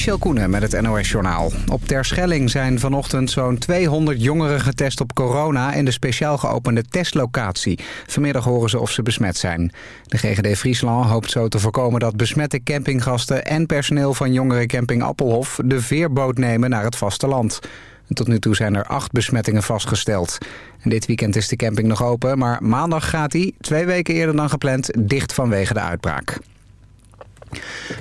Michel Koenen met het NOS-journaal. Op Terschelling zijn vanochtend zo'n 200 jongeren getest op corona... in de speciaal geopende testlocatie. Vanmiddag horen ze of ze besmet zijn. De GGD Friesland hoopt zo te voorkomen dat besmette campinggasten... en personeel van jongerencamping Appelhof de veerboot nemen naar het vasteland. Tot nu toe zijn er acht besmettingen vastgesteld. En dit weekend is de camping nog open, maar maandag gaat hij, twee weken eerder dan gepland, dicht vanwege de uitbraak.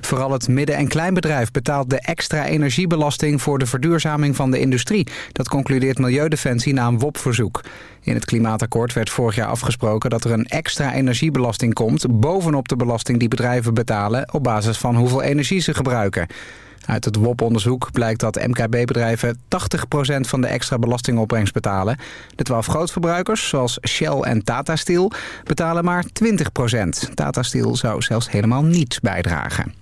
Vooral het midden- en kleinbedrijf betaalt de extra energiebelasting voor de verduurzaming van de industrie. Dat concludeert Milieudefensie na een WOP-verzoek. In het klimaatakkoord werd vorig jaar afgesproken dat er een extra energiebelasting komt... bovenop de belasting die bedrijven betalen op basis van hoeveel energie ze gebruiken. Uit het WOP-onderzoek blijkt dat MKB-bedrijven 80% van de extra belastingopbrengst betalen. De 12 grootverbruikers, zoals Shell en Tata Steel, betalen maar 20%. Tata Steel zou zelfs helemaal niets bijdragen.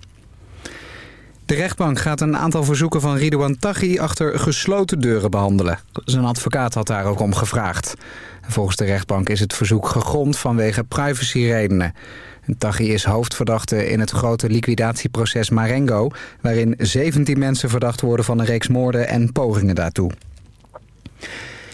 De rechtbank gaat een aantal verzoeken van Ridouan Taghi achter gesloten deuren behandelen. Zijn advocaat had daar ook om gevraagd. Volgens de rechtbank is het verzoek gegrond vanwege privacyredenen. Taghi is hoofdverdachte in het grote liquidatieproces Marengo... waarin 17 mensen verdacht worden van een reeks moorden en pogingen daartoe.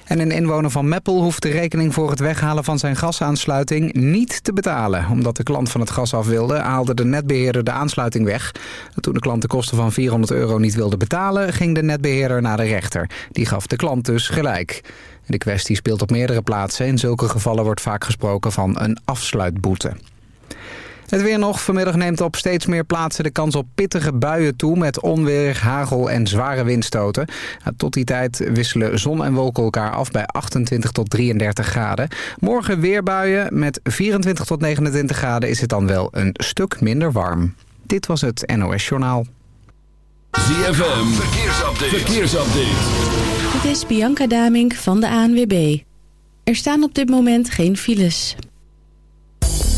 En een inwoner van Meppel hoeft de rekening voor het weghalen van zijn gasaansluiting niet te betalen. Omdat de klant van het gas af wilde, haalde de netbeheerder de aansluiting weg. Toen de klant de kosten van 400 euro niet wilde betalen, ging de netbeheerder naar de rechter. Die gaf de klant dus gelijk. De kwestie speelt op meerdere plaatsen. In zulke gevallen wordt vaak gesproken van een afsluitboete. Het weer nog. Vanmiddag neemt op steeds meer plaatsen de kans op pittige buien toe... met onweer, hagel en zware windstoten. Tot die tijd wisselen zon en wolken elkaar af bij 28 tot 33 graden. Morgen weer buien. Met 24 tot 29 graden is het dan wel een stuk minder warm. Dit was het NOS Journaal. ZFM, verkeersupdate. verkeersupdate. Dit is Bianca Damink van de ANWB. Er staan op dit moment geen files.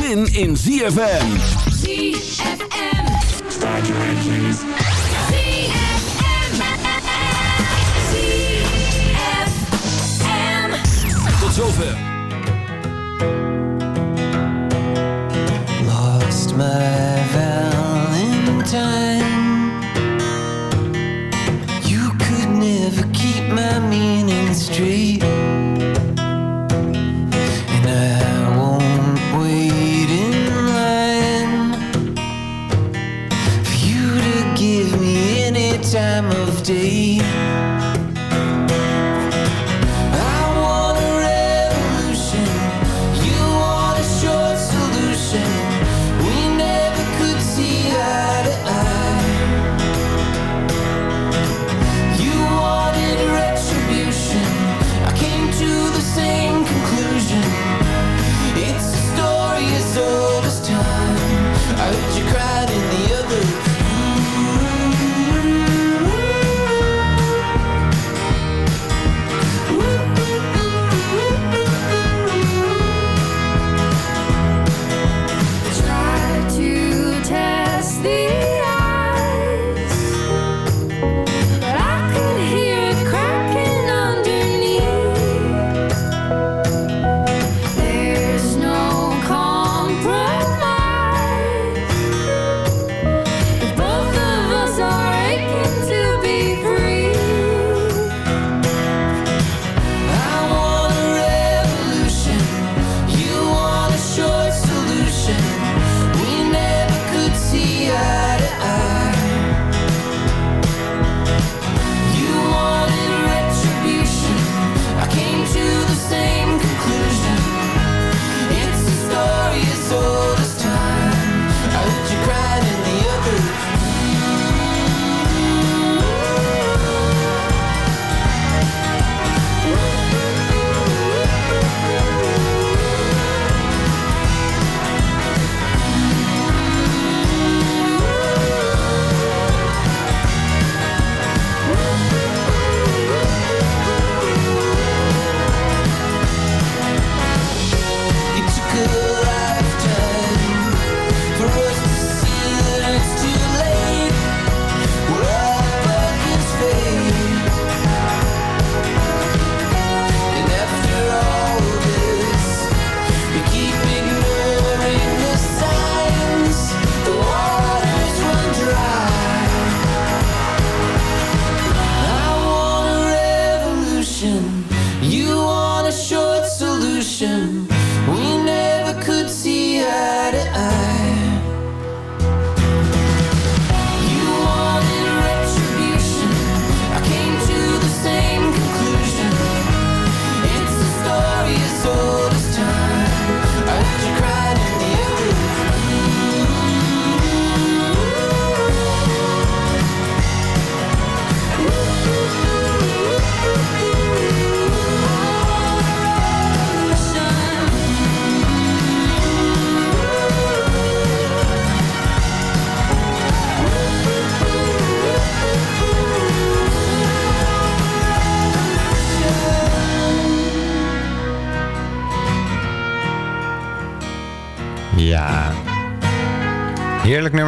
zin in ZFM. ZFM. ZFM. Tot zover. lost my valentine.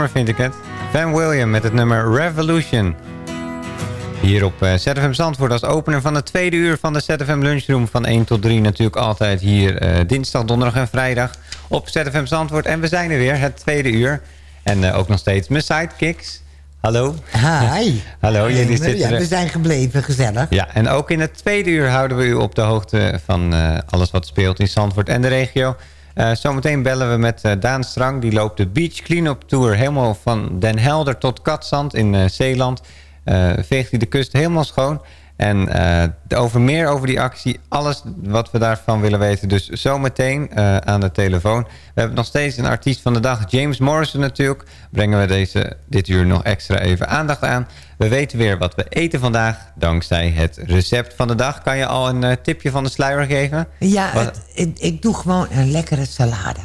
Nummer vind ik het. Van William met het nummer Revolution. Hier op uh, ZFM Zandvoort als opener van het tweede uur van de ZFM Lunchroom van 1 tot 3. Natuurlijk altijd hier uh, dinsdag, donderdag en vrijdag op ZFM Zandvoort. En we zijn er weer, het tweede uur. En uh, ook nog steeds mijn sidekicks. Hallo. Hi. Hallo, jullie zitten ja, We zijn gebleven, gezellig. Ja, en ook in het tweede uur houden we u op de hoogte van alles wat speelt in Zandvoort en de regio. Uh, zometeen bellen we met uh, Daan Strang. Die loopt de Beach Cleanup Tour helemaal van Den Helder tot Katzand in uh, Zeeland. veegt hij de kust helemaal schoon. En over meer over die actie, alles wat we daarvan willen weten. Dus zometeen aan de telefoon. We hebben nog steeds een artiest van de dag, James Morrison natuurlijk. Brengen we deze, dit uur nog extra even aandacht aan. We weten weer wat we eten vandaag. Dankzij het recept van de dag. Kan je al een uh, tipje van de sluier geven? Ja, het, ik, ik, doe gewoon een lekkere salade.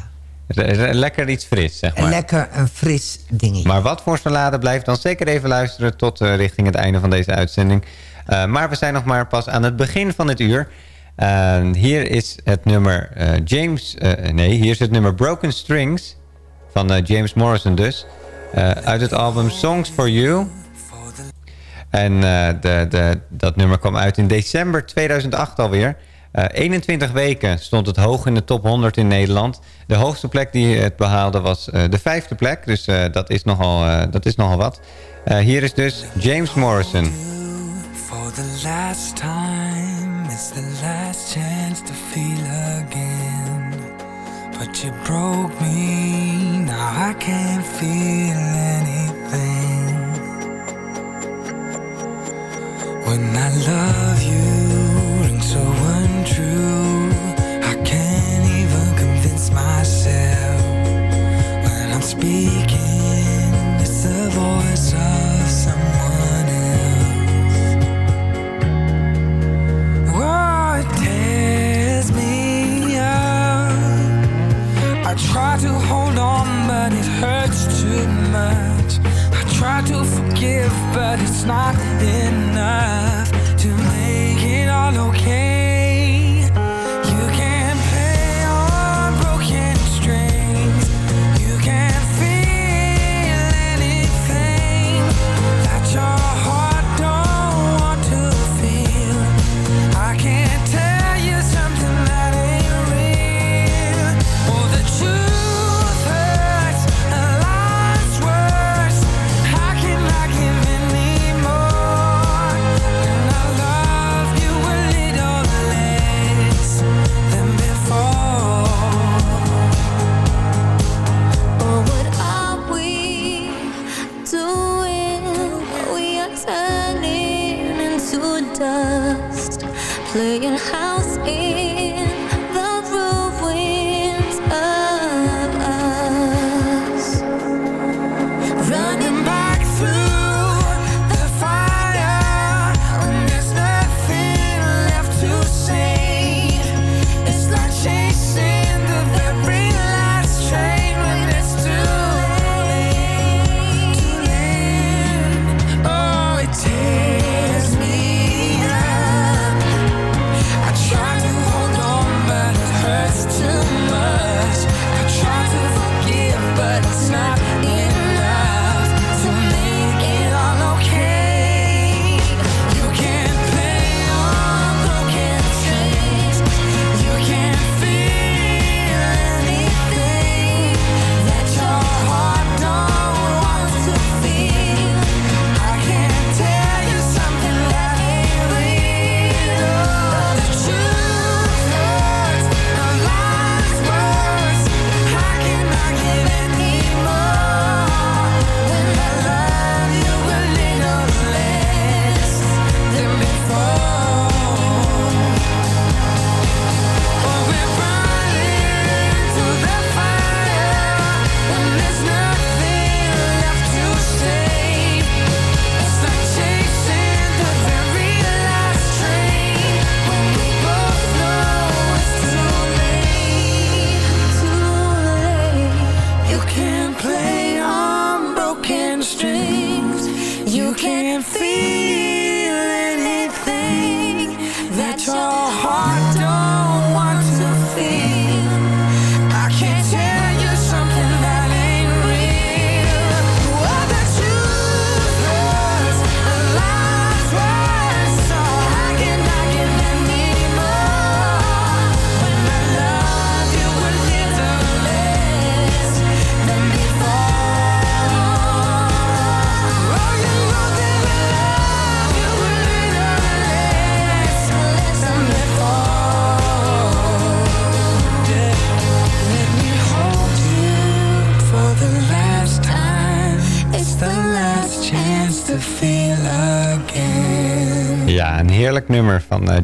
Lekker iets fris, zeg maar. Lekker een fris dingetje. Maar wat voor salade? Blijf dan zeker even luisteren tot uh, richting het einde van deze uitzending. Uh, maar we zijn nog maar pas aan het begin van het uur. hier is het nummer James... nee, hier is het nummer Broken Strings van James Morrison dus. uit het album Songs for You... En de, dat nummer kwam uit in december 2008 alweer. Uh, 21 weken stond het hoog in de top 100 in Nederland. De hoogste plek die het behaalde was uh, de vijfde plek. Dus dat, is nogal, dat is nogal wat. hier is dus James Morrison. For the last time, it's the last chance to feel again. But you broke me, now I can't feel anything. When I love you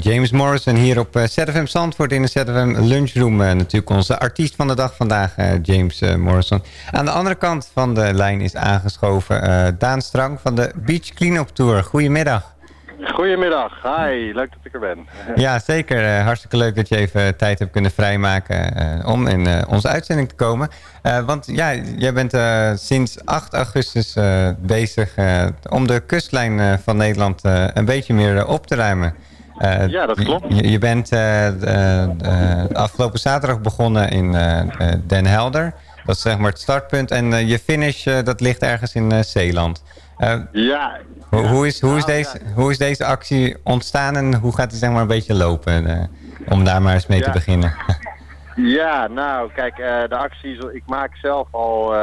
James Morrison hier op eh, ZFM Zandvoort in de ZFM Lunchroom. Eh, natuurlijk onze artiest van de dag vandaag, eh, James eh, Morrison. Aan de andere kant van de lijn is aangeschoven eh, Daan Strang van de Beach Cleanup Tour. Goedemiddag. Goedemiddag, hi, leuk dat ik er ben. Ja, zeker. Eh, hartstikke leuk dat je even tijd hebt kunnen vrijmaken eh, om in eh, onze uitzending te komen. Eh, want ja, jij bent eh, sinds 8 augustus eh, bezig eh, om de kustlijn eh, van Nederland eh, een beetje meer eh, op te ruimen. Eh, Ja, dat klopt. Je, je bent eh, eh, afgelopen zaterdag begonnen in Den Helder. Dat is zeg maar het startpunt. En je finish, dat ligt ergens in Zeeland. Ja, hoe, hoe, is, hoe, is Nou, deze, hoe is deze actie ontstaan en hoe gaat die zeg maar een beetje lopen? om daar maar eens mee te beginnen. ja, nou kijk, de acties, ik maak zelf al,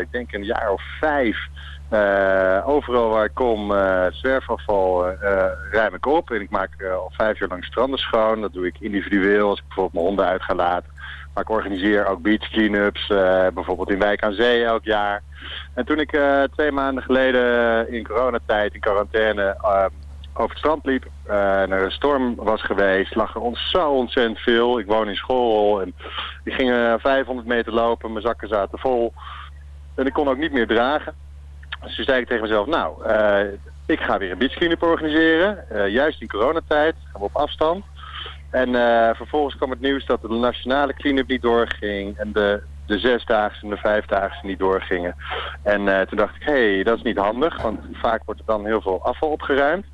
ik denk een jaar of vijf, eh, overal waar ik kom, eh zwerfafval eh, ruim ik op. En ik maak al vijf jaar lang stranden schoon. Dat doe ik individueel als ik bijvoorbeeld mijn honden uit ga laten. Maar ik organiseer ook beach cleanups, bijvoorbeeld in Wijk aan Zee elk jaar. En toen ik twee maanden geleden in coronatijd in quarantaine eh, over het strand liep en er een storm was geweest, lag er ons zo ontzettend veel. Ik woon in school en ik ging eh, 500 meter lopen, mijn zakken zaten vol. En ik kon ook niet meer dragen. Dus toen zei ik tegen mezelf, nou, eh, ik ga weer een beach cleanup organiseren. eh, juist in coronatijd, gaan we op afstand. En eh, vervolgens kwam het nieuws dat de nationale clean-up niet doorging en de, de zesdaagse en de vijfdaagse niet doorgingen. En toen dacht ik, hé, hey, dat is niet handig, want vaak wordt er dan heel veel afval opgeruimd.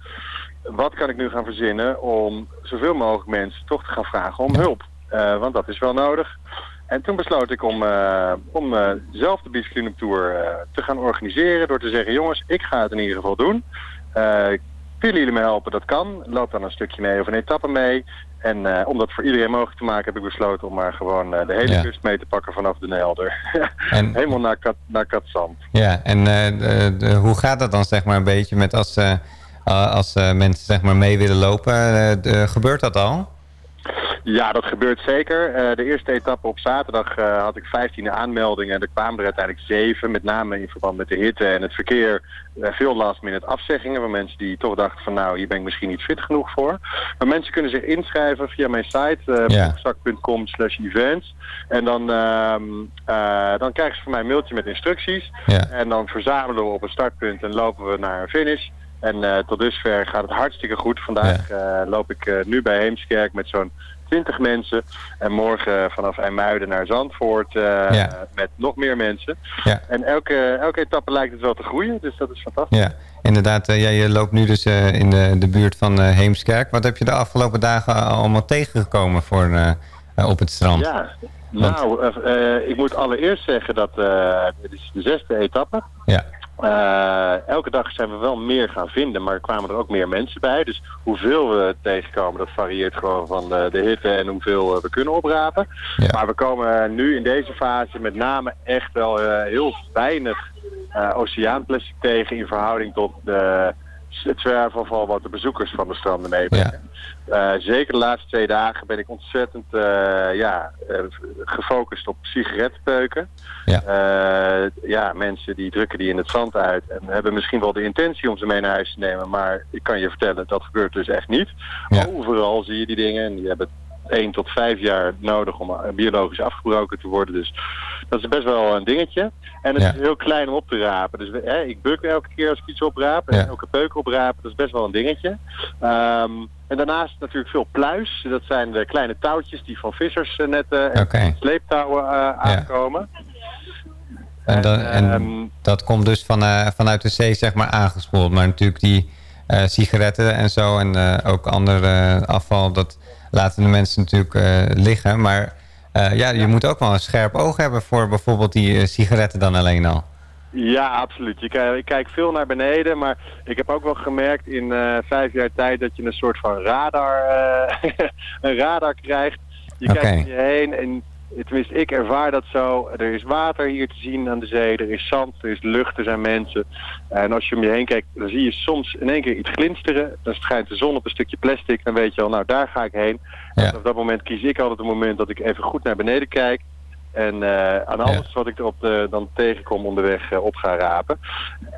Wat kan ik nu gaan verzinnen om zoveel mogelijk mensen toch te gaan vragen om hulp? Want dat is wel nodig. En toen besloot ik om, eh, om eh, zelf de Beach Cleanup Tour eh, te gaan organiseren door te zeggen, jongens, ik ga het in ieder geval doen. Willen jullie me helpen? Dat kan. Loop dan een stukje mee of een etappe mee. En om dat voor iedereen mogelijk te maken heb ik besloten om maar gewoon de hele Ja. kust mee te pakken vanaf de Nelder. En- Helemaal naar, Kat, naar Katzand. Ja, en de- de- hoe gaat dat dan zeg maar een beetje met als, als mensen zeg maar mee willen lopen? de- gebeurt dat al? Ja, dat gebeurt zeker. Eh, de eerste etappe op zaterdag eh, had ik 15 aanmeldingen en er kwamen er uiteindelijk zeven. Met name in verband met de hitte en het verkeer. Eh, veel last minute afzeggingen van mensen die toch dachten van nou, hier ben ik misschien niet fit genoeg voor. Maar mensen kunnen zich inschrijven via mijn site, uh, Ja. slash events. En dan, ehm, eh, dan krijgen ze van mij een mailtje met instructies. En dan verzamelen we op een startpunt en lopen we naar een finish. En eh, tot dusver gaat het hartstikke goed. Vandaag loop ik nu bij Heemskerk met zo'n 20 mensen. En morgen vanaf IJmuiden naar Zandvoort eh, Ja. met nog meer mensen. Ja. En elke, elke etappe lijkt het wel te groeien, dus dat is fantastisch. Ja, inderdaad. eh, ja, je loopt nu dus eh, in de, de buurt van eh, Heemskerk. Wat heb je de afgelopen dagen allemaal tegengekomen voor, eh, eh, op het strand? Ja, nou, eh, eh, ik moet allereerst zeggen dat eh dit is de zesde etappe. Ja. Eh, elke dag zijn we wel meer gaan vinden, maar er kwamen er ook meer mensen bij. Dus hoeveel we tegenkomen, dat varieert gewoon van de, de hitte en hoeveel eh, we kunnen oprapen. Ja. Maar we komen nu in deze fase met name echt wel eh, heel weinig eh, oceaanplastic tegen in verhouding tot de, het zwerfafval wat de bezoekers van de stranden meebrengen. Eh, zeker de laatste twee dagen ben ik ontzettend eh, ja, eh, gefocust op sigarettenpeuken. Ja. Ja, mensen die drukken die in het zand uit en hebben misschien wel de intentie om ze mee naar huis te nemen, maar ik kan je vertellen, dat gebeurt dus echt niet. Ja. Overal zie je die dingen en die hebben 1 tot 5 jaar nodig om eh, biologisch afgebroken te worden. Dus dat is best wel een dingetje. En het Ja. is heel klein om op te rapen. Dus hè, ik buk elke keer als ik iets opraap. En Ja. elke peuk oprapen, dat is best wel een dingetje. Ehm, en daarnaast natuurlijk veel pluis. Dat zijn de kleine touwtjes die van vissersnetten en Oké. sleeptouwen eh, aankomen. En, dan, en ehm, dat komt dus van, eh, vanuit de zee zeg maar aangespoeld. Maar natuurlijk die eh, sigaretten en zo en eh, ook ander eh, afval, dat laten de mensen natuurlijk eh, liggen. Maar eh, ja, je moet ook wel een scherp oog hebben voor bijvoorbeeld die eh, sigaretten dan alleen al. Ja, absoluut. Je ik kijk veel naar beneden, maar ik heb ook wel gemerkt in vijf jaar tijd dat je een soort van radar, een radar krijgt. Je kijkt om je heen en tenminste ik ervaar dat zo. Er is water hier te zien aan de zee, er is zand, er is lucht, er zijn mensen. En als je om je heen kijkt, dan zie je soms in één keer iets glinsteren. Dan schijnt de zon op een stukje plastic, dan weet je al, nou daar ga ik heen. Ja. En op dat moment kies ik altijd een moment dat ik even goed naar beneden kijk. En eh, aan alles wat ik erop de, dan tegenkom onderweg eh, op ga rapen.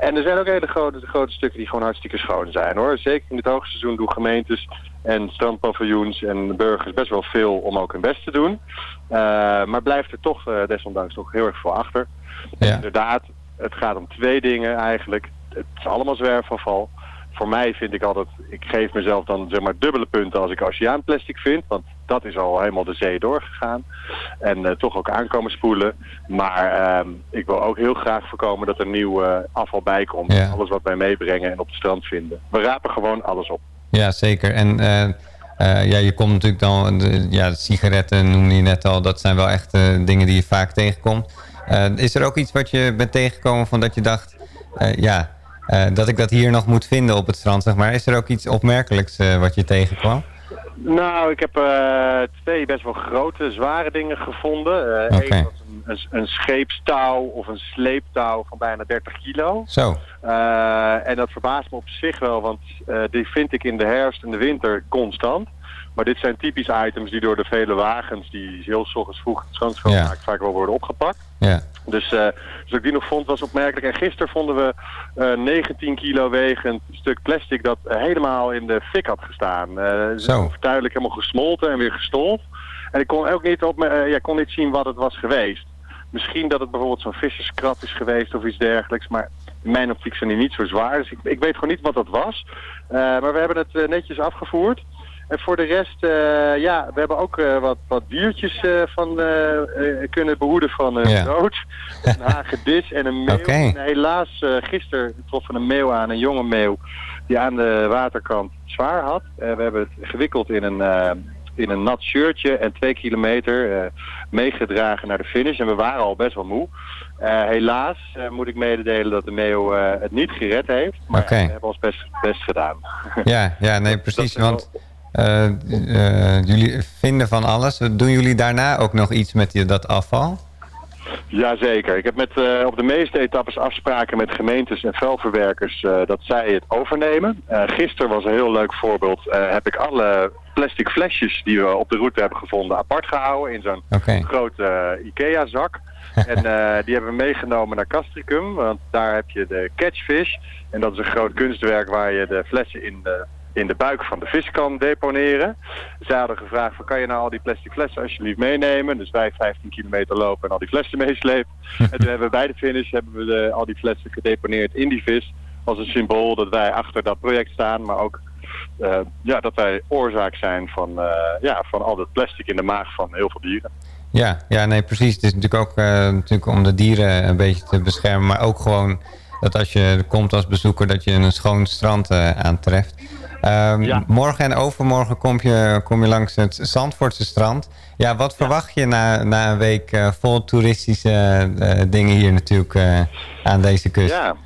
En er zijn ook hele grote, grote stukken die gewoon hartstikke schoon zijn hoor. Zeker in het hoogseizoen doen gemeentes en strandpaviljoens en burgers best wel veel om ook hun best te doen. Eh, maar blijft er toch eh, desondanks nog heel erg voor achter. En Inderdaad, het gaat om twee dingen eigenlijk. Het is allemaal zwerfafval. Voor mij vind ik altijd, ik geef mezelf dan zeg maar dubbele punten als ik oceaanplastic vind. Want dat is al helemaal de zee doorgegaan. En eh, toch ook aankomen spoelen. Maar ehm, ik wil ook heel graag voorkomen dat er nieuw afval bij komt. Ja. Alles wat wij meebrengen en op het strand vinden. We rapen gewoon alles op. Ja, zeker. En eh, eh, ja, je komt natuurlijk dan... Ja, sigaretten noemde je net al. Dat zijn wel echt eh, dingen die je vaak tegenkomt. Is er ook iets wat je bent tegengekomen van dat je dacht... ja, dat ik dat hier nog moet vinden op het strand, zeg maar. Is er ook iets opmerkelijks wat je tegenkwam? Nou, ik heb eh, twee best wel grote, zware dingen gevonden. Eh. Eén was een, een, een scheepstouw of een sleeptouw van bijna 30 kilo. Zo. Eh, en dat verbaast me op zich wel, want eh, die vind ik in de herfst en de winter constant. Maar dit zijn typisch items die door de vele wagens die heel 's ochtends vroeg het strand schoonmaakt vaak wel worden opgepakt. Ja. Dus, dus dat ik die nog vond was opmerkelijk. En gisteren vonden we eh 19 kilo wegend stuk plastic dat helemaal in de fik had gestaan. Eh Zo. Overduidelijk helemaal gesmolten en weer gestold. En ik kon ook niet, op, me- ja, kon niet zien wat het was geweest. Misschien dat het bijvoorbeeld zo'n visserskrat is geweest of iets dergelijks. Maar in mijn optiek zijn die niet zo zwaar. Dus ik, ik weet gewoon niet wat dat was. Maar we hebben het netjes afgevoerd. En voor de rest, eh, ja, we hebben ook eh, wat, wat diertjes eh, van kunnen behoeden van een Ja. dood. Een hagedis en een meeuw. En helaas, gisteren troffen een meeuw aan, een jonge meeuw, die aan de waterkant zwaar had. We hebben het gewikkeld in een, in een nat shirtje en twee kilometer meegedragen naar de finish. En we waren al best wel moe. Helaas moet ik mededelen dat de meeuw eh, het niet gered heeft. Maar we hebben ons best, best gedaan. Ja, ja nee, precies. Want eh, eh, jullie vinden van alles. Doen jullie daarna ook nog iets met die, dat afval? Jazeker. Ik heb met, eh, op de meeste etappes afspraken met gemeentes en vuilverwerkers dat zij het overnemen. Gisteren was een heel leuk voorbeeld. heb ik alle plastic flesjes die we op de route hebben gevonden apart gehouden in zo'n grote Ikea-zak. en die hebben we meegenomen naar Castricum, want daar heb je de catchfish. En dat is een groot kunstwerk waar je de flessen in in de buik van de vis kan deponeren. Zij hadden gevraagd van kan je nou al die plastic flessen alsjeblieft meenemen. Dus wij 15 kilometer lopen en al die flessen meeslepen. en toen hebben we bij de finish hebben we de, al die flessen gedeponeerd in die vis. Als een symbool dat wij achter dat project staan, maar ook eh, ja, dat wij oorzaak zijn van, eh, ja, van al dat plastic in de maag van heel veel dieren. Ja, ja, nee, precies. Het is natuurlijk ook eh, natuurlijk om de dieren een beetje te beschermen. Maar ook gewoon dat als je komt als bezoeker dat je een schoon strand eh, Ehm, Morgen en overmorgen kom je, kom je langs het Zandvoortse strand. Ja, wat verwacht je na, na een week eh, vol toeristische eh, dingen hier natuurlijk eh, aan deze kust? Ja,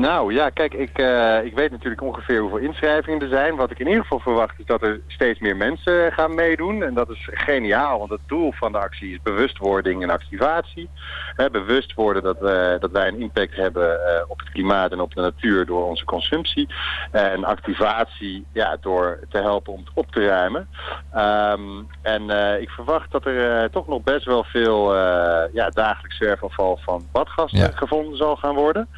nou ja, kijk, ik, eh, ik weet natuurlijk ongeveer hoeveel inschrijvingen er zijn. Wat ik in ieder geval verwacht is dat er steeds meer mensen gaan meedoen. En dat is geniaal, want het doel van de actie is bewustwording en activatie. Hè, bewust worden dat, we, dat wij een impact hebben eh, op het klimaat en op de natuur door onze consumptie. en activatie ja, door te helpen om het op te ruimen. Ehm, en eh, ik verwacht dat er eh, toch nog best wel veel eh, ja, dagelijks zwerfafval van badgasten Ja. gevonden zal gaan worden.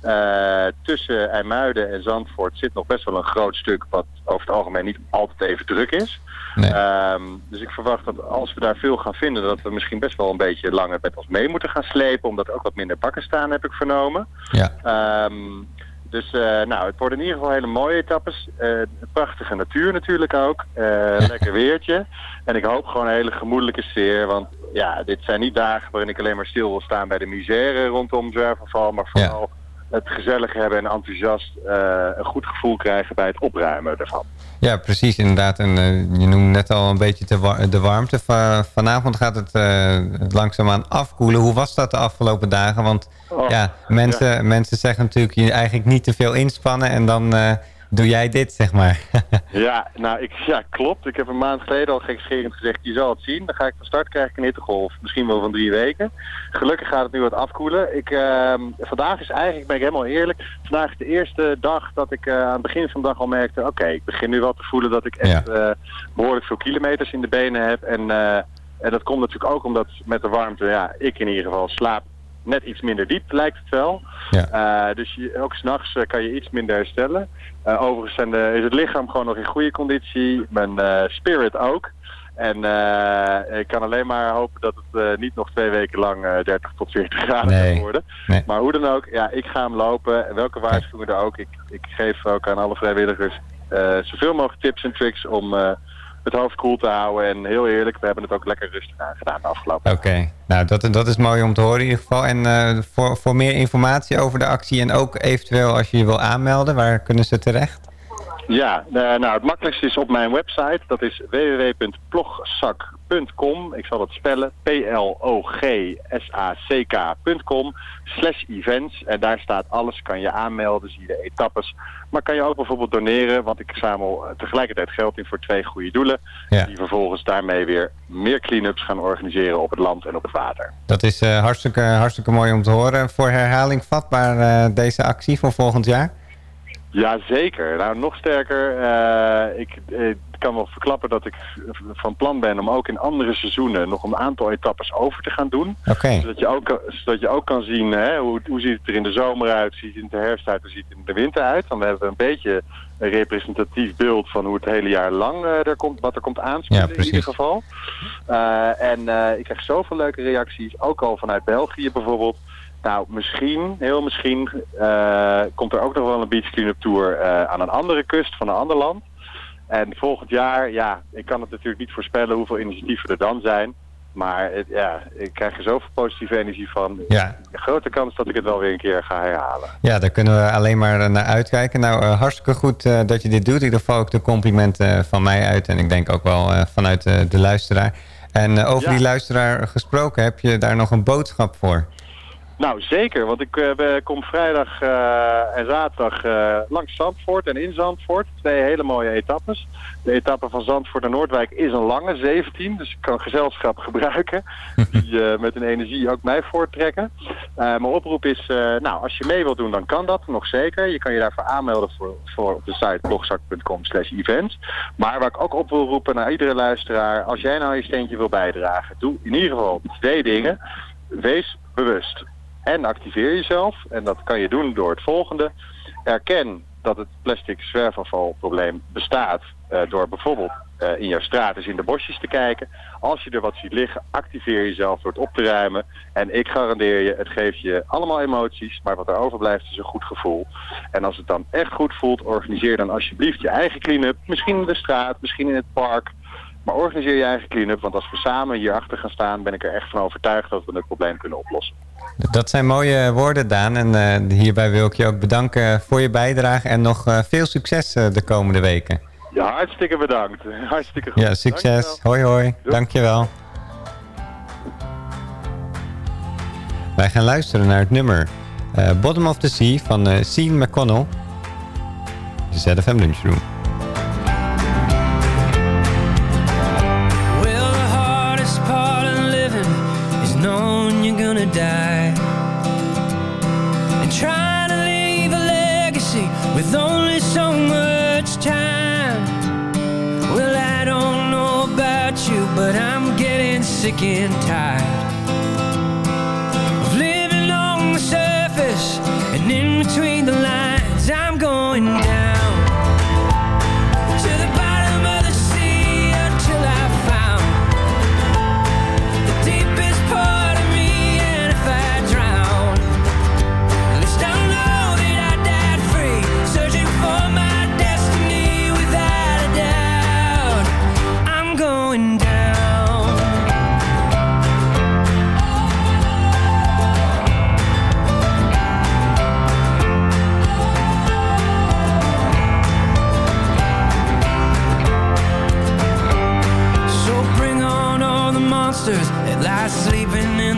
Eh, tussen IJmuiden en Zandvoort zit nog best wel een groot stuk wat over het algemeen niet altijd even druk is. Ehm, dus ik verwacht dat als we daar veel gaan vinden, dat we misschien best wel een beetje langer met ons mee moeten gaan slepen, omdat er ook wat minder bakken staan, heb ik vernomen. Ja. Ehm, dus eh, nou, het worden in ieder geval hele mooie etappes. Eh, prachtige natuur natuurlijk ook. Lekker weertje. En ik hoop gewoon een hele gemoedelijke sfeer. Want ja, dit zijn niet dagen waarin ik alleen maar stil wil staan bij de misère rondom zwerfafval. Maar vooral het gezellig hebben en enthousiast eh, een goed gevoel krijgen bij het opruimen ervan. Ja, precies inderdaad. En eh, je noemde net al een beetje de, wa- de warmte. Va- vanavond gaat het uh, langzaamaan afkoelen. Hoe was dat de afgelopen dagen? Want Oh, ja, mensen, mensen zeggen natuurlijk je eigenlijk niet te veel inspannen. En dan doe jij dit, zeg maar. Ja, nou, ik, ja, klopt. Ik heb een maand geleden al gekscherend gezegd, je zal het zien. Dan ga ik van start, krijg ik een hittegolf. Misschien wel van drie weken. Gelukkig gaat het nu wat afkoelen. Ik, ehm, vandaag is eigenlijk, ben ik helemaal eerlijk, vandaag is de eerste dag dat ik eh, aan het begin van de dag al merkte, oké, ik begin nu wel te voelen dat ik echt eh, behoorlijk veel kilometers in de benen heb. En eh, En dat komt natuurlijk ook omdat met de warmte, ja, ik in ieder geval slaap net iets minder diep, lijkt het wel. Eh, dus je, ook s'nachts nachts kan je iets minder herstellen. Eh, overigens zijn de, is het lichaam gewoon nog in goede conditie. Mijn eh, spirit ook. En eh, ik kan alleen maar hopen dat het eh, niet nog twee weken lang eh, 30 tot 40 graden Nee. gaat worden. Nee. Maar hoe dan ook, ja, ik ga hem lopen. En welke waarschuwingen er ook. Ik, ik geef ook aan alle vrijwilligers eh, zoveel mogelijk tips en tricks om eh, het hoofd koel te houden. En heel eerlijk, we hebben het ook lekker rustig aangedaan de afgelopen Oké, nou dat, dat is mooi om te horen in ieder geval. En eh, voor, voor meer informatie over de actie en ook eventueel als je je wil aanmelden, waar kunnen ze terecht? Ja, eh, nou het makkelijkste is op mijn website. Dat is www.plogzak.com. Ik zal het spellen. P-L-O-G-S-A-C-K.com slash events. En daar staat alles. Kan je aanmelden, zie je de etappes. Maar kan je ook bijvoorbeeld doneren. Want ik zamel eh, tegelijkertijd geld in voor twee goede doelen. Ja. Die vervolgens daarmee weer meer clean-ups gaan organiseren op het land en op het water. Dat is eh, hartstikke, hartstikke mooi om te horen. Voor herhaling vatbaar eh, deze actie voor volgend jaar? Ja, zeker. Nou, nog sterker. eh, ik, eh, kan wel verklappen dat ik van plan ben om ook in andere seizoenen nog een aantal etappes over te gaan doen. Zodat, je ook, zodat je ook kan zien hè, hoe, hoe ziet het er in de zomer uit, hoe ziet het in de herfst uit, hoe ziet het in de winter uit. Dan hebben we een beetje een representatief beeld van hoe het hele jaar lang eh, er komt, wat er komt aanspelen Ja, in ieder geval. En ik krijg zoveel leuke reacties, ook al vanuit België bijvoorbeeld. Nou, misschien, heel misschien, eh, komt er ook nog wel een beach cleanup tour eh, aan een andere kust van een ander land. En volgend jaar, ja, ik kan het natuurlijk niet voorspellen hoeveel initiatieven er dan zijn. Maar het, ja, ik krijg er zoveel positieve energie van. Ja. De grote kans dat ik het wel weer een keer ga herhalen. Ja, daar kunnen we alleen maar naar uitkijken. Nou, eh, hartstikke goed dat je dit doet. In ieder geval ook de complimenten van mij uit. En ik denk ook wel vanuit de luisteraar. En over Ja. die luisteraar gesproken, heb je daar nog een boodschap voor? Nou, zeker. Want ik eh, kom vrijdag eh, en zaterdag eh, langs Zandvoort en in Zandvoort. Twee hele mooie etappes. De etappe van Zandvoort naar Noordwijk is een lange, 17. Dus ik kan gezelschap gebruiken. Die met een energie ook mij voorttrekken. Mijn oproep is, nou, als je mee wilt doen, dan kan dat nog zeker. Je kan je daarvoor aanmelden voor, voor op de site blogzak.com slash events. Maar waar ik ook op wil roepen naar iedere luisteraar. Als jij nou je steentje wil bijdragen, doe in ieder geval twee dingen. Wees bewust en activeer jezelf. En dat kan je doen door het volgende. Erken dat het plastic zwerfafvalprobleem bestaat eh, door bijvoorbeeld eh, in jouw straat eens in de bosjes te kijken. Als je er wat ziet liggen, activeer jezelf door het op te ruimen. En ik garandeer je, het geeft je allemaal emoties, maar wat er overblijft is een goed gevoel. En als het dan echt goed voelt, organiseer dan alsjeblieft je eigen clean-up. Misschien in de straat, misschien in het park. Maar organiseer je eigen clean-up, want als we samen hierachter gaan staan, ben ik er echt van overtuigd dat we het probleem kunnen oplossen. Dat zijn mooie woorden, Daan. En eh, hierbij wil ik je ook bedanken voor je bijdrage. En nog eh, veel succes eh, de komende weken. Ja, hartstikke bedankt. Hartstikke goed. Ja, succes. Hoi hoi. Dankjewel. Wij gaan luisteren naar het nummer Bottom of the Sea van eh Sean McConnell. De ZFM Lunchroom. Sick and tired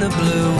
the blue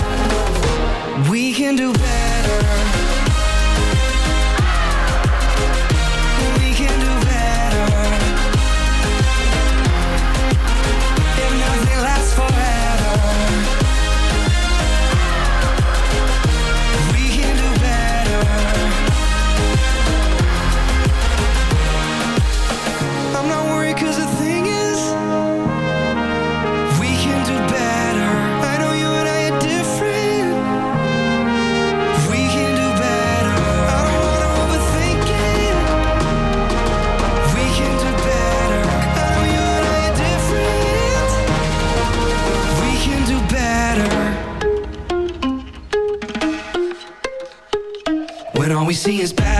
We can do better.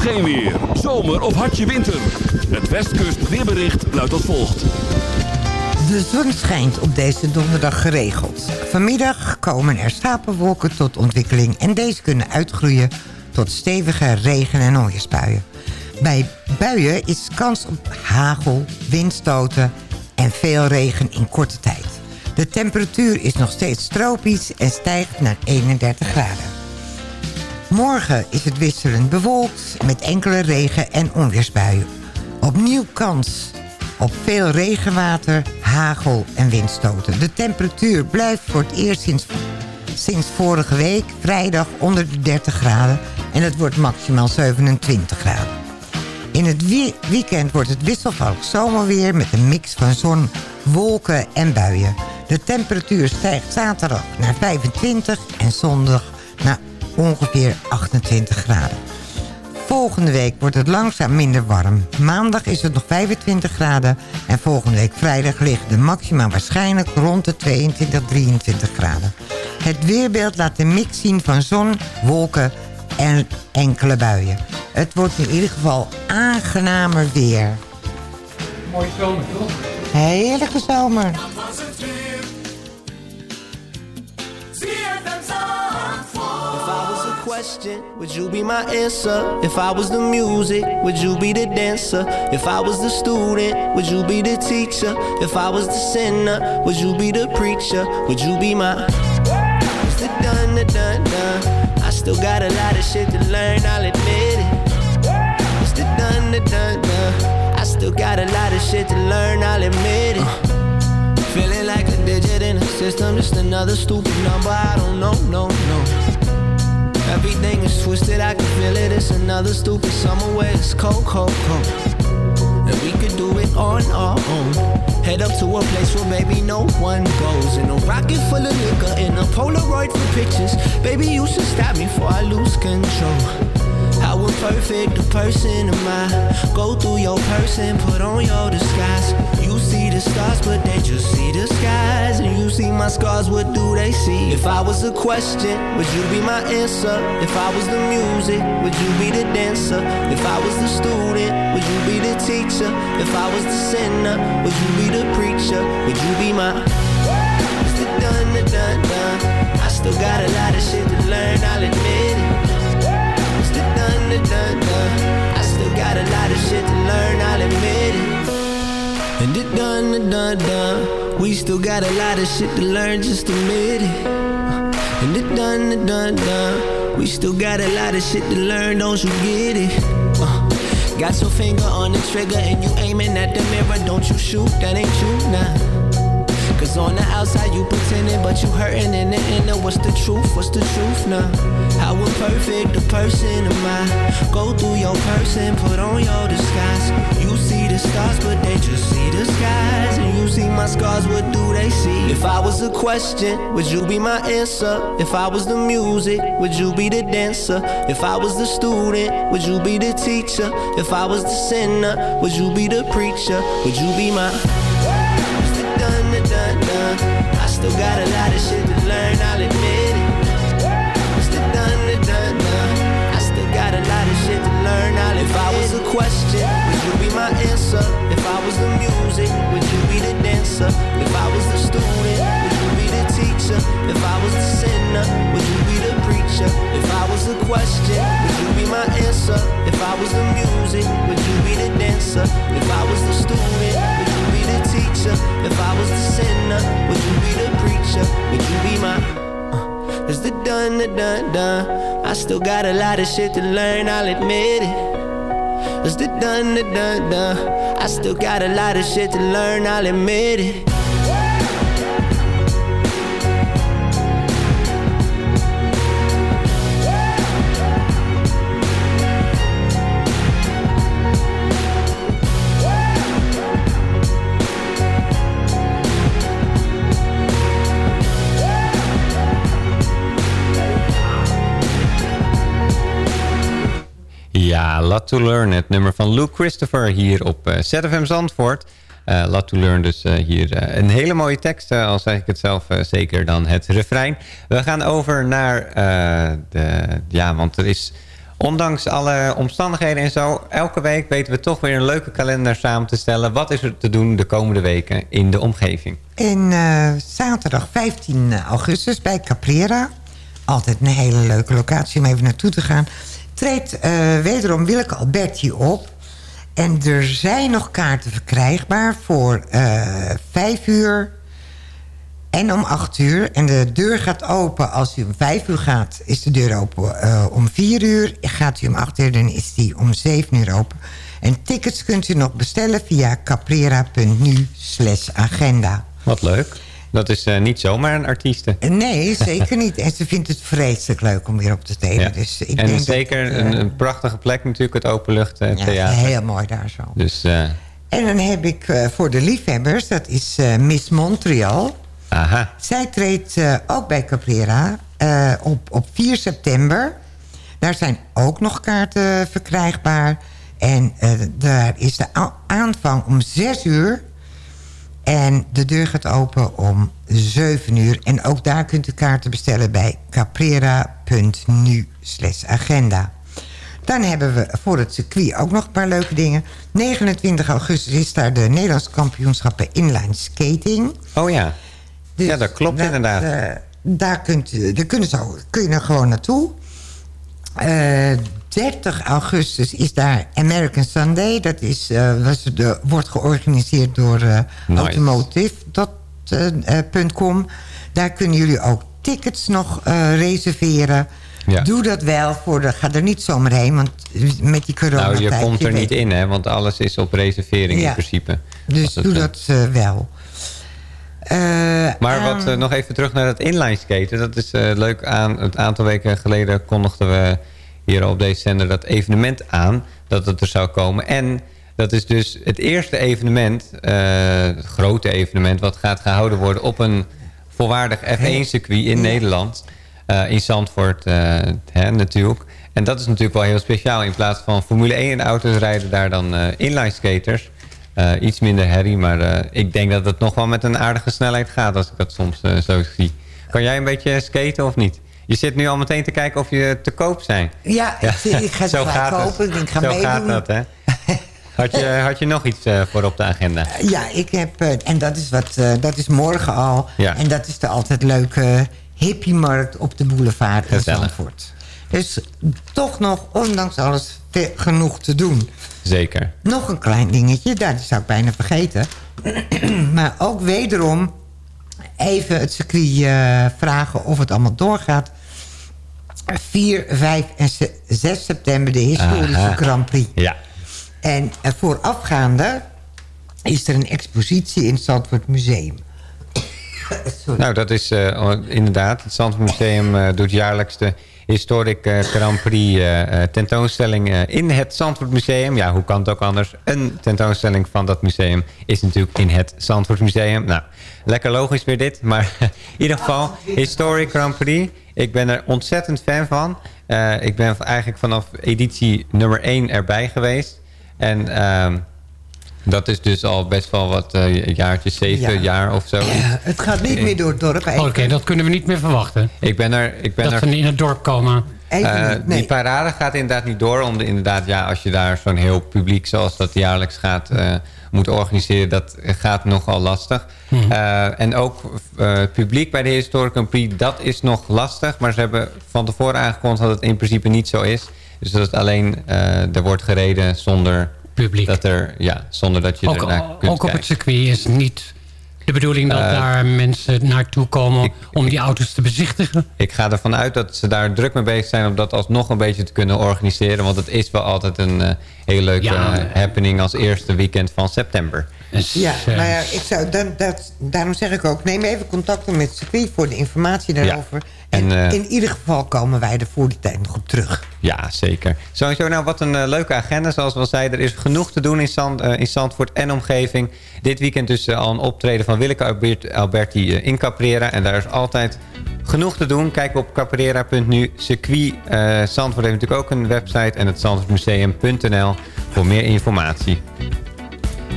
Geen weer. Zomer of hartje winter. Het Westkust weerbericht luidt als volgt. De zon schijnt op deze donderdag geregeld. Vanmiddag komen er stapelwolken tot ontwikkeling... en deze kunnen uitgroeien tot stevige regen- en onweersbuien. Bij buien is kans op hagel, windstoten en veel regen in korte tijd. De temperatuur is nog steeds tropisch en stijgt naar 31 graden. Morgen is het wisselend bewolkt met enkele regen- en onweersbuien. Opnieuw kans op veel regenwater, hagel en windstoten. De temperatuur blijft voor het eerst sinds, vorige week vrijdag onder de 30 graden... en het wordt maximaal 27 graden. In het weekend wordt het wisselvallig zomerweer... met een mix van zon, wolken en buien. De temperatuur stijgt zaterdag naar 25 en zondag naar ongeveer 28 graden. Volgende week wordt het langzaam minder warm. Maandag is het nog 25 graden. En volgende week vrijdag ligt de maxima waarschijnlijk rond de 22, 23 graden. Het weerbeeld laat een mix zien van zon, wolken en enkele buien. Het wordt in ieder geval aangenamer weer. Mooie zomer, toch? Heerlijke zomer. I was a question, would you be my answer? If I was the music, would you be the dancer? If I was the student, would you be the teacher? If I was the sinner, would you be the preacher? Would you be my the done, the done, done. I still got a lot of shit to learn, I'll admit it. It's the done, the done, done. I still got a lot of shit to learn, I'll admit it. Feeling like a digit in a system, just another stupid number. I don't know, no, no. Everything is twisted, I can feel it. It's another stupid summer where it's cold, cold, cold. And we could do it on our own. Head up to a place where maybe no one goes. In a rocket full of liquor, in a Polaroid for pictures. Baby, you should stop me before I lose control. How imperfect a person am I? Go through your person, put on your disguise. You see the stars, but they just see the skies. And you see my scars, what do they see? If I was a question, would you be my answer? If I was the music, would you be the dancer? If I was the student, would you be the teacher? If I was the sinner, would you be the preacher? Would you be my done, done, done. I still got a lot of shit to learn, I'll admit it. The done, done. I still got a lot of shit to learn, I'll admit it. And it done, the done, done. We still got a lot of shit to learn, just admit it. And it done, done, done. We still got a lot of shit to learn, don't you get it? Uh, got your finger on the trigger and you aiming at the mirror, don't you shoot, that ain't you, nah. Cause on the outside you pretending, but you hurting in the inner. What's the truth? What's the truth now? How imperfect a person am I? Go through your person, put on your disguise. You see the stars, but they just see the skies. And you see my scars, what do they see? If I was a question, would you be my answer? If I was the music, would you be the dancer? If I was the student, would you be the teacher? If I was the sinner, would you be the preacher? Would you be my It's the done, done, done. I still got a lot of shit to learn, I'll admit question, would you be my answer? If I was the music, would you be the dancer? If I was the student, would you be the teacher? If I was the sinner, would you be the preacher? If I was a question, would you be my answer? If I was the music, would you be the dancer? If I was the student, would you be the teacher? If I was the sinner, would you be the preacher? Would you be my uh, It's the done, the done, done. I still got a lot of shit to learn, I'll admit it. It's the done, the done, done. I still got a lot of shit to learn, I'll admit it. Lot to Learn, het nummer van Luke Christopher hier op uh, ZFM Zandvoort. Uh, Lot to Learn, dus uh, hier een hele mooie tekst, al zeg ik het zelf zeker dan het refrein. We gaan over naar de... Ja, want er is ondanks alle omstandigheden en zo... elke week weten we toch weer een leuke kalender samen te stellen. Wat is er te doen de komende weken in de omgeving? En zaterdag 15 augustus bij Caprera. Altijd een hele leuke locatie om even naartoe te gaan treedt uh, wederom Willeke Alberti op. En er zijn nog kaarten verkrijgbaar voor uh, vijf uur en om acht uur. En de deur gaat open als u om vijf uur gaat, is de deur open uh, om vier uur. Gaat u om acht uur, dan is die om zeven uur open. En tickets kunt u nog bestellen via caprera.nu agenda. Wat leuk. Dat is uh, niet zomaar een artieste. Nee, zeker niet. En ze vindt het vreselijk leuk om weer op te treden. Ja. Dus ik en denk zeker dat, uh, een, een, prachtige plek natuurlijk, het openluchttheater. Ja, heel mooi daar zo. Dus. En dan heb ik voor de liefhebbers, dat is Miss Montreal. Aha. Zij treedt ook bij Caprera op, op 4 september. Daar zijn ook nog kaarten verkrijgbaar. En eh, daar is de aanvang om 6 uur. En de deur gaat open om 7 uur. En ook daar kunt u kaarten bestellen bij caprera.nu agenda. Dan hebben we voor het circuit ook nog een paar leuke dingen. 29 augustus is daar de Nederlandse kampioenschappen inline skating. Oh ja. ja, dat klopt inderdaad. eh, daar, kunt, u- daar kunnen zo, kun je er gewoon naartoe. Eh, 30 augustus is daar American Sunday. Dat is, eh, was de, wordt georganiseerd door eh Nice. automotive.com. Daar kunnen jullie ook tickets nog eh, reserveren. Ja. Doe dat wel. Voor de, ga er niet zomaar heen, want met die corona Nou, je komt er niet in, hè? Want alles is op reservering Ja. in principe. Dus doe eh, dat eh, wel. Eh, Maar wat, eh, nog even terug naar het inline skaten. Dat is eh, leuk. Aan, een aantal weken geleden kondigden we hier op deze zender dat evenement aan. Dat het er zou komen. En dat is dus het eerste evenement, eh, het grote evenement... wat gaat gehouden worden op een volwaardig F1-circuit in Nederland. eh, in Zandvoort eh, hè, natuurlijk. En dat is natuurlijk wel heel speciaal. In plaats van Formule 1 in auto's rijden daar dan inline skaters... Iets minder herrie, maar ik denk dat het nog wel met een aardige snelheid gaat als ik dat soms zo zie. Kan jij een beetje skaten of niet? Je zit nu al meteen te kijken of je te koop zijn. Ja, ik, ik ga ze Zo gaat kopen. Ik ga Zo meedoen. gaat dat, hè? Had je, had je nog iets eh, voor op de agenda? Ja, ik heb, eh, en dat is, wat, eh, dat is morgen al. Ja. En dat is de altijd leuke hippiemarkt op de boulevard in Gezellig. Zandvoort. Dus toch nog, ondanks alles, te- genoeg te doen. Zeker. Nog een klein dingetje, daar die zou ik bijna vergeten. maar ook wederom even het circuit vragen of het allemaal doorgaat. 4, 5 en 6 september de historische Aha. Grand Prix. Ja. En eh, voorafgaande is er een expositie in het Zandvoort Museum. Nou, dat is eh, inderdaad. Het Zandvoort Museum eh, doet jaarlijks de Historic eh, Grand Prix eh, eh, tentoonstelling in het Zandvoort Museum. Ja, hoe kan het ook anders? Een tentoonstelling van dat museum is natuurlijk in het Zandvoort Museum. Nou, lekker logisch weer dit. Maar in ieder geval, Historic Grand Prix. Ik ben er ontzettend fan van. Ik ben eigenlijk vanaf editie nummer 1 erbij geweest. En... ehm, dat is dus al best wel wat eh jaartjes, zeven Ja. jaar of zo. Het gaat niet meer door het dorp. Oké, dat kunnen we niet meer verwachten. Ik ben er... Ik ben dat er ze in het dorp komen. Eh, niet, nee. Die parade gaat inderdaad niet door. Omdat inderdaad, ja, als je daar zo'n heel publiek zoals dat jaarlijks gaat eh, moet organiseren, dat gaat nogal lastig. Hmm. Eh, en ook eh, het publiek bij de Historic dat is nog lastig. Maar ze hebben van tevoren aangekondigd dat het in principe niet zo is. Dus dat het alleen eh, er wordt gereden zonder publiek. Dat er, ja, zonder dat je Ook, ernaar kunt ook op het circuit is niet de bedoeling dat Eh, daar mensen naartoe komen om die auto's te bezichtigen. Ik ga ervan uit dat ze daar druk mee bezig zijn... om dat alsnog een beetje te kunnen organiseren. Want het is wel altijd een eh, hele leuke Ja. eh, happening... als eerste weekend van september. Ja, nou ja, ik zou, dan, dat, daarom zeg ik ook... neem even contact op met het circuit voor de informatie daarover. En eh, in ieder geval komen wij er voor die tijd nog op terug. Ja, zeker. Sowieso, nou, wat een eh, leuke agenda. Zoals we al zeiden, er is genoeg te doen in, Zand, eh, in Zandvoort en omgeving. Dit weekend dus al een optreden van Willeke Albert, Alberti in Caprera. En daar is altijd genoeg te doen. Kijk op caprera.nu. Circuit Zandvoort heeft natuurlijk ook een website. En het zandvoortmuseum.nl voor meer informatie.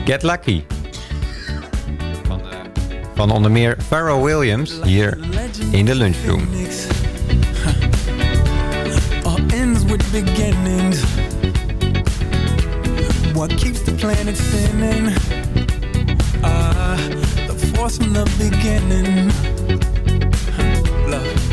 Get Lucky. Van, onder meer Pharrell Williams hier in de lunchroom. What keeps the planet spinning? Ah, the force from the beginning. Love.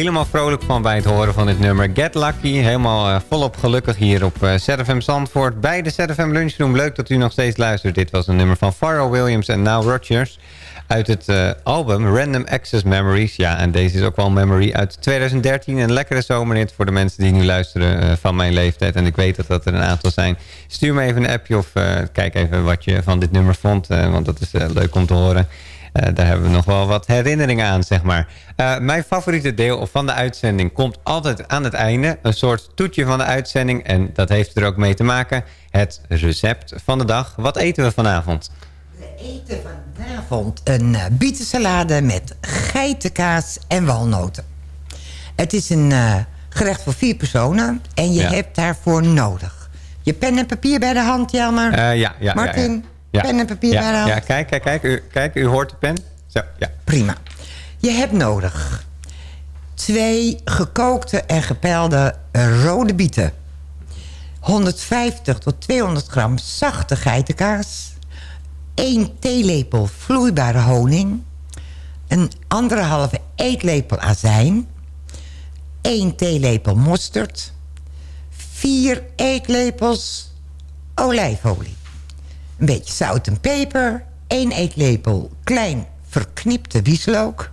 helemaal vrolijk van bij het horen van dit nummer. Get Lucky, helemaal eh, volop gelukkig hier op uh, ZFM Zandvoort. Bij de ZFM Lunchroom. Leuk dat u nog steeds luistert. Dit was een nummer van Pharrell Williams en Now Rogers. Uit het eh, album Random Access Memories. Ja, en deze is ook wel memory uit 2013. Een lekkere zomerhit voor de mensen die nu luisteren eh, van mijn leeftijd. En ik weet dat dat er een aantal zijn. Stuur me even een appje of eh, kijk even wat je van dit nummer vond. eh, want dat is eh, leuk om te horen. Eh, daar hebben we nog wel wat herinneringen aan, zeg maar. Eh, mijn favoriete deel van de uitzending komt altijd aan het einde. Een soort toetje van de uitzending. En dat heeft er ook mee te maken. Het recept van de dag. Wat eten we vanavond? eten vanavond een uh, bietensalade met geitenkaas en walnoten. Het is een eh, gerecht voor vier personen en je Ja. hebt daarvoor nodig. Je pen en papier bij de hand, Jelmer. Eh, ja, ja, ja, Martin, ja. Ja. Pen en papier ja, bij de hand. Ja, kijk, kijk, kijk. U, kijk, u hoort de pen. Zo, ja. Prima. Je hebt nodig twee gekookte en gepelde rode bieten. 150 tot 200 gram zachte geitenkaas. 1 theelepel vloeibare honing. Een anderhalve eetlepel azijn. 1 theelepel mosterd. 4 eetlepels olijfolie. Een beetje zout en peper. 1 eetlepel klein verknipte wieslook.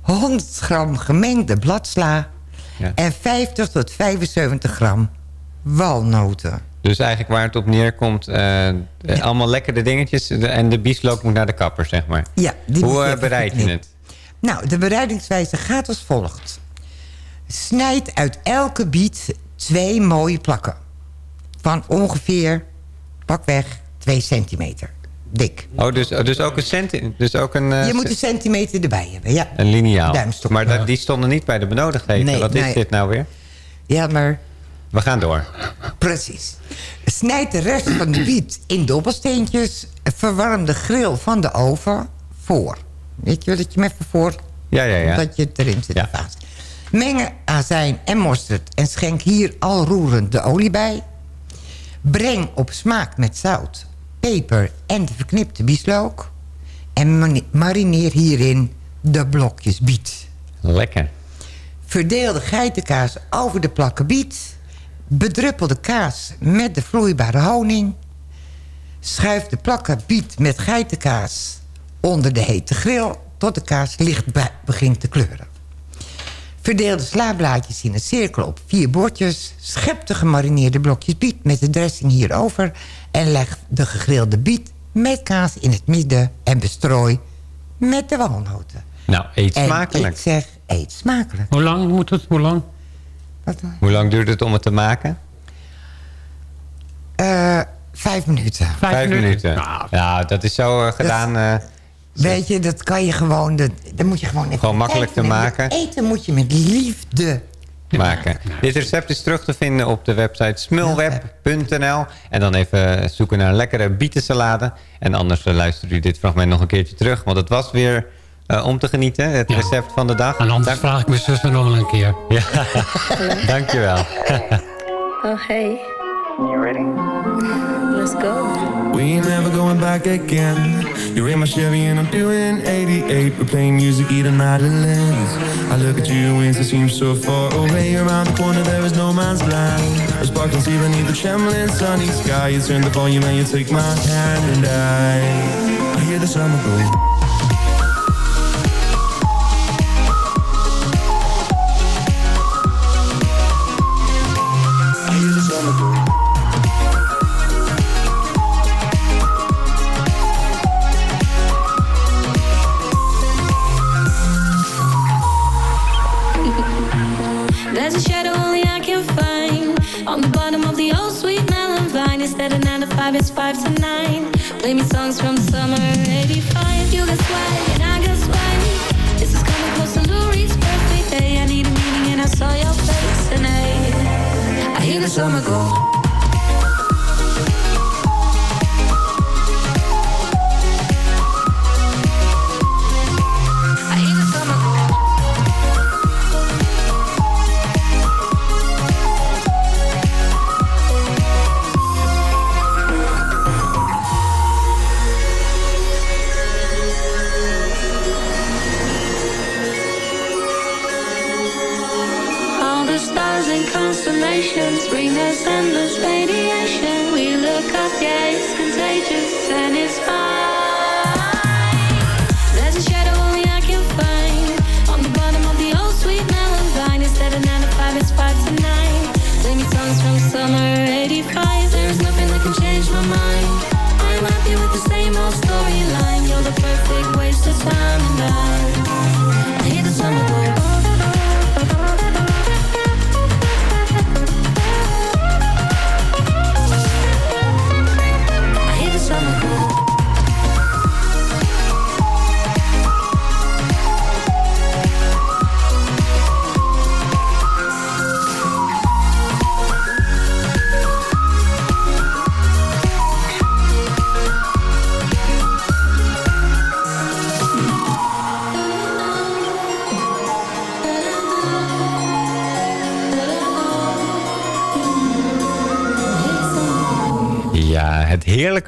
100 gram gemengde bladsla. Ja. En 50 tot 75 gram walnoten. Dus eigenlijk waar het op neerkomt, eh, allemaal lekkere dingetjes. En de bieslook moet naar de kapper, zeg maar. Ja, die Hoe eh, bereid je het? Nou, de bereidingswijze gaat als volgt. Snijd uit elke biet twee mooie plakken. Van ongeveer, pakweg, 2 centimeter. Dik. Oh, dus, dus ook een centi dus ook een, eh, je moet een centimeter erbij hebben, ja. een liniaal. Duimstok. Maar dat- die stonden niet bij de benodigdheden. Nee, Wat is nee. dit nou weer? Ja, maar We gaan door. Precies. Snijd de rest van de biet in dobbelsteentjes. Verwarm de grill van de oven voor. Weet je dat je hem even voor... Ja, ja, ja. Dat je het erin zit vaas. Mengen azijn en mosterd en schenk hier al roerend de olie bij. Breng op smaak met zout, peper en de verknipte bieslook. En marineer hierin de blokjes biet. Lekker. Verdeel de geitenkaas over de plakken biet. Bedruppel de kaas met de vloeibare honing. Schuif de plakken biet met geitenkaas onder de hete grill... tot de kaas licht be- begint te kleuren. Verdeel de slaablaadjes in een cirkel op vier bordjes. Schep de gemarineerde blokjes biet met de dressing hierover... en leg de gegrilde biet met kaas in het midden... en bestrooi met de walnoten. Nou, eet En smakelijk. ik zeg, eet smakelijk. Hoe lang moet het? Hoe lang? Hoe lang duurt het om het te maken? Eh, vijf minuten. Vijf, minuten. Ja, dat is zo eh, gedaan. eh, Weet je, dat kan je gewoon... Dat, dat moet je gewoon even Gewoon makkelijk te maken. Eten moet je met liefde maken. Dit recept is terug te vinden op de website smulweb.nl. En dan even zoeken naar een lekkere bietensalade. En anders eh, luistert u dit fragment nog een keertje terug. Want het was weer eh, om te genieten, het recept van de dag. En anders vraag ik mijn zus nog wel een keer. Ja, dankjewel. Oh, hey. You ready? Let's go. We ain't never going back again. You're in my Chevy and I'm doing 88. We're playing music, eating Madeleines. I look at you, and it seems so far away. Around the corner, there is no man's land. A sparkling sea beneath the trembling sunny sky. You turn the volume and you take my hand, and I, I hear the summer go. Five, it's five to nine. Play me songs from summer '85. You got swag and I got swag. This is coming close to Lou Reed's perfect day. I need a meeting and I saw your face I, I hear the summer go.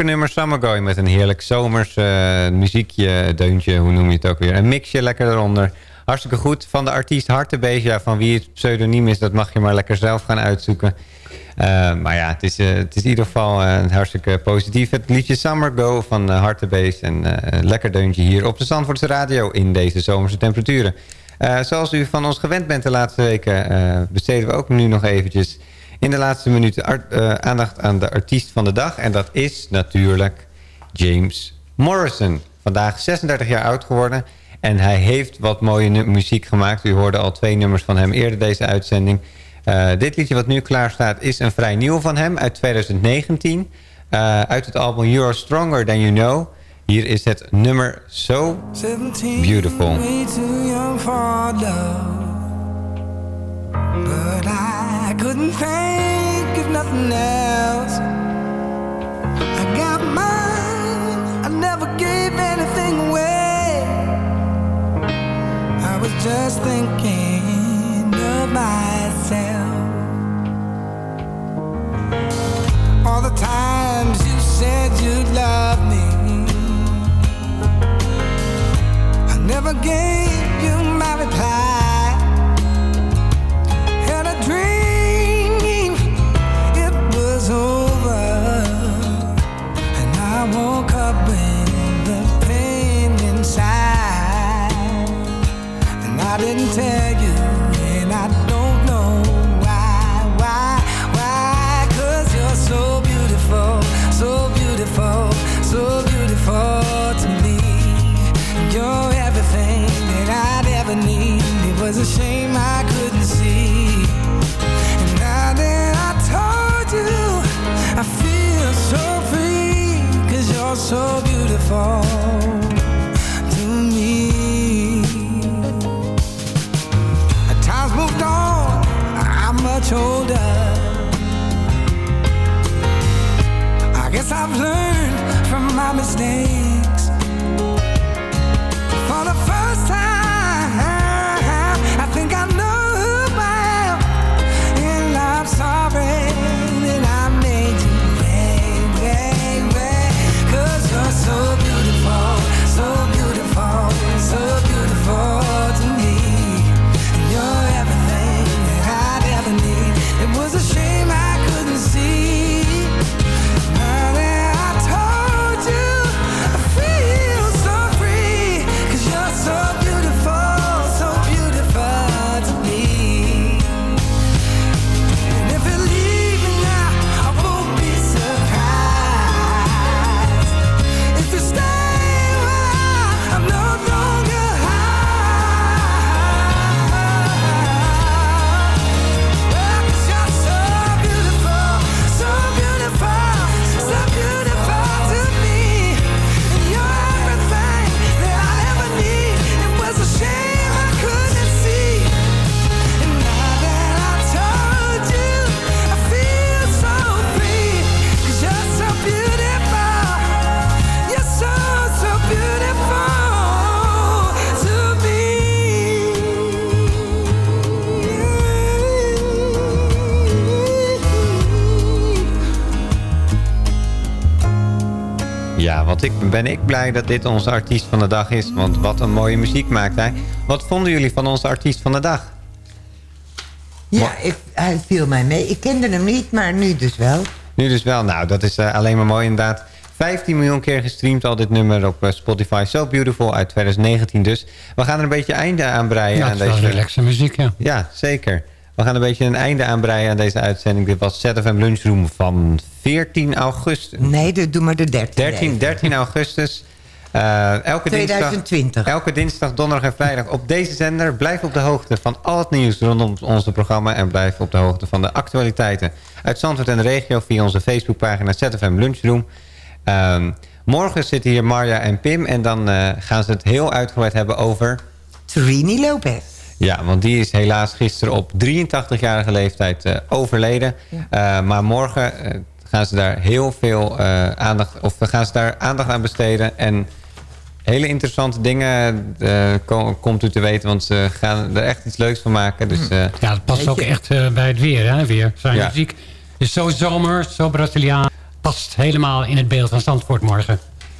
Nummer Summer Going met een heerlijk zomers eh, muziekje, deuntje, hoe noem je het ook weer. Een mixje lekker eronder. Hartstikke goed. Van de artiest Hartebeest, van wie het pseudoniem is, dat mag je maar lekker zelf gaan uitzoeken. Eh, maar ja, het is, eh, het is in ieder geval eh, hartstikke positief. Het liedje Summer Go van Hartebeest. En een lekker deuntje hier op de Zandvoortse Radio in deze zomerse temperaturen. Zoals u van ons gewend bent de laatste weken, besteden we ook nu nog eventjes in de laatste minuten eh, aandacht aan de artiest van de dag. En dat is natuurlijk James Morrison. Vandaag 36 jaar oud geworden. En hij heeft wat mooie muziek gemaakt. U hoorde al twee nummers van hem eerder deze uitzending. Eh, dit liedje wat nu klaar staat is een vrij nieuw van hem uit 2019. Eh, uit het album You're Stronger Than You Know. Hier is het nummer So Beautiful. 17, couldn't think of nothing else. I got mine. I never gave anything away. I was just thinking of myself. All the times you said you'd love me. I never gave didn't tell you, and I don't know why, why, why. Cause you're so beautiful, so beautiful, so beautiful to me. You're everything that I'd ever need. It was a shame I couldn't see. And now that I told you, I feel so free. Cause you're so beautiful. much older I guess I've learned from my mistakes. For the first time Ik ben ik blij dat dit onze artiest van de dag is. Want wat een mooie muziek maakt hij. Wat vonden jullie van onze artiest van de dag? Ja, ik, hij viel mij mee. Ik kende hem niet, maar nu dus wel. Nu dus wel. Nou, dat is eh, alleen maar mooi inderdaad. 15 miljoen keer gestreamd al dit nummer op eh, Spotify. So Beautiful uit 2019 dus. We gaan er een beetje einde aan breien. Ja, aan het is wel deze... relaxe muziek, ja. Ja, zeker. We gaan een beetje een einde aanbreien aan deze uitzending. Dit was ZFM Lunchroom van 14 augustus. Nee, de, doe maar de 13. 13, 13 augustus. Eh, elke 2020. Dinsdag, elke dinsdag, donderdag en vrijdag op deze zender. Blijf op de hoogte van al het nieuws rondom onze programma... en blijf op de hoogte van de actualiteiten uit Zandvoort en de regio... via onze Facebookpagina ZFM Lunchroom. Ehm, morgen zitten hier Marja en Pim... en dan eh, gaan ze het heel uitgebreid hebben over... Trini Lopez. Ja, want die is helaas gisteren op 83-jarige leeftijd eh, overleden. Eh, maar morgen eh, gaan ze daar heel veel eh, aandacht, of gaan ze daar aandacht aan besteden. En hele interessante dingen eh, ko- komt u te weten, want ze gaan er echt iets leuks van maken. Dus, eh, Ja, dat past ook echt bij het weer, hè, weer. Zijn Ja. muziek is zo zomer, zo Braziliaan. Past helemaal in het beeld van Zandvoort morgen.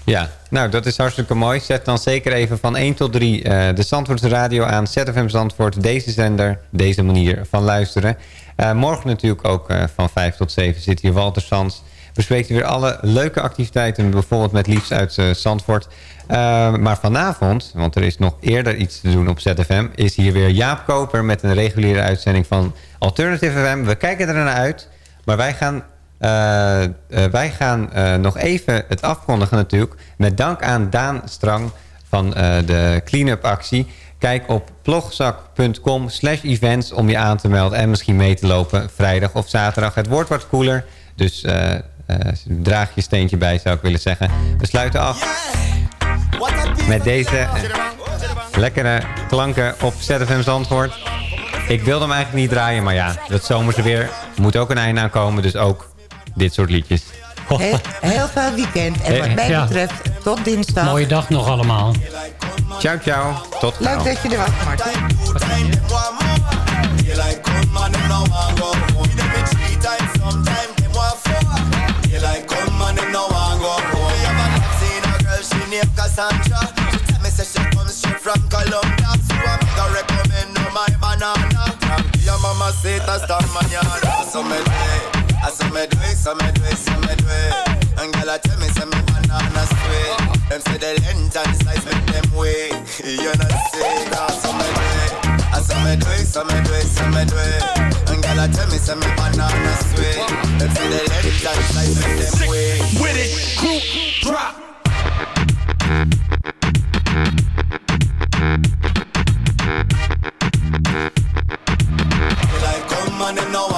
Ja, nou dat is hartstikke mooi. Zet dan zeker even van 1 tot 3 eh, de Zandvoortse radio aan. ZFM Zandvoort, deze zender, deze manier van luisteren. Eh, morgen natuurlijk ook eh, van 5 tot 7 zit hier Walter Sands. Bespreekt hij weer alle leuke activiteiten, bijvoorbeeld met Liefs uit Zandvoort. Maar vanavond, want er is nog eerder iets te doen op ZFM... is hier weer Jaap Koper met een reguliere uitzending van Alternative FM. We kijken er naar uit, maar wij gaan wij gaan eh, nog even het afkondigen natuurlijk. Met dank aan Daan Strang van eh, de clean-up actie. Kijk op plogzak.com slash events om je aan te melden... en misschien mee te lopen vrijdag of zaterdag. Het wordt wat koeler, dus eh, eh, draag je steentje bij zou ik willen zeggen. We sluiten af met deze eh, lekkere klanken op ZFM Zandvoort. Ik wilde hem eigenlijk niet draaien, maar ja, dat zomerse weer moet ook een einde aankomen. Dus ook dit soort liedjes. Heel, heel veel weekend. En wat mij Ja. betreft, tot dinsdag. Mooie dag nog allemaal. Ciao, ciao. Tot Leuk dat je er was, Martin. Your mama say that's the I so me do it, so me do it, so me do it. And girl, I tell me say me banana sweet. Uh-huh. Them say the length and size make them wait. You know say that, so me do it, I so me do it, so me do it, so me do it. And girl, I tell me say me banana sweet. Uh-huh. Them say the length and size make them wait. With it, group drop. like come and them